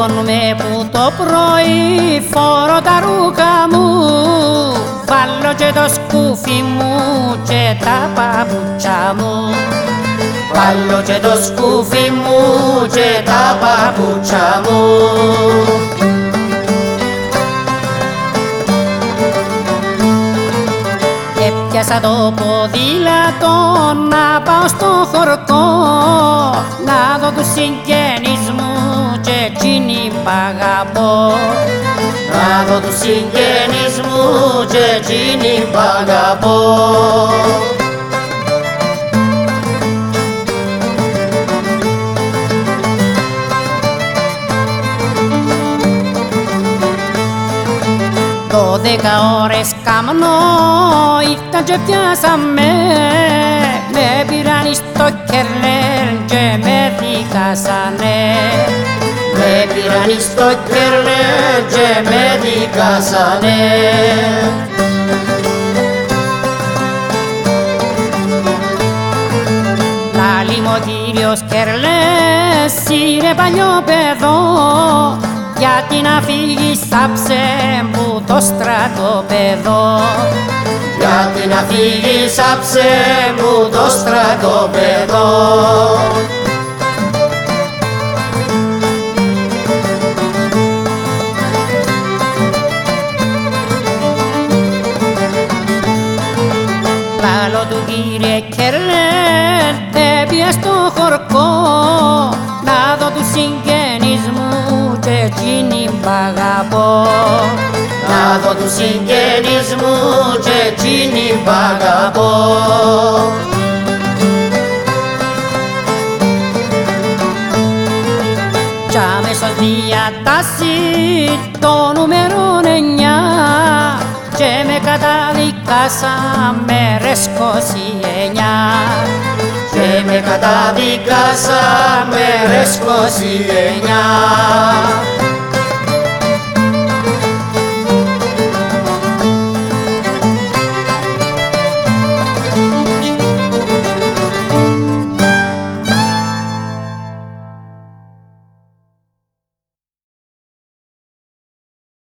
Σηκώνουμε που το πρωί φορώ τα ρούχα μου. Βάλω και το σκούφι μου και τα παπούτσια μου. Βάλω και το σκούφι μου και τα παπούτσια μου. Έπιασα το ποδήλατο να πάω στο χορκό να δω τους συγγενείς μου και εκείνοι π' αγαπώ να δω τους συγγενείς μου και εκείνοι π' αγαπώ Δώδεκα ώρες κάμνο ήταν και πιάσαμε. Με πήραν στο κερλέρ και με δικάσανε με πήραν στο κερλέρ και με δικάσανε. Λάλη μου ο κύριος Κερλές είναι παλιό παιδό γιατί να φύγεις άψε μου το στρατοπεδό γιατί να φύγεις άψε μου το στρατοπεδό Λάλο του κύριε Κερλέν έπιε στο χορκό να δω τους συγγενείς μου και εκείνοι μ' αγαπώ. Να δω τους συγγενείς μου και εκείνοι μ' αγαπώ. Κι αμέσως διατάσσει το νούμερο καταδικάσαμε ρε σκοσιενιά και με καταδικάσαμε ρε σκοσιενιά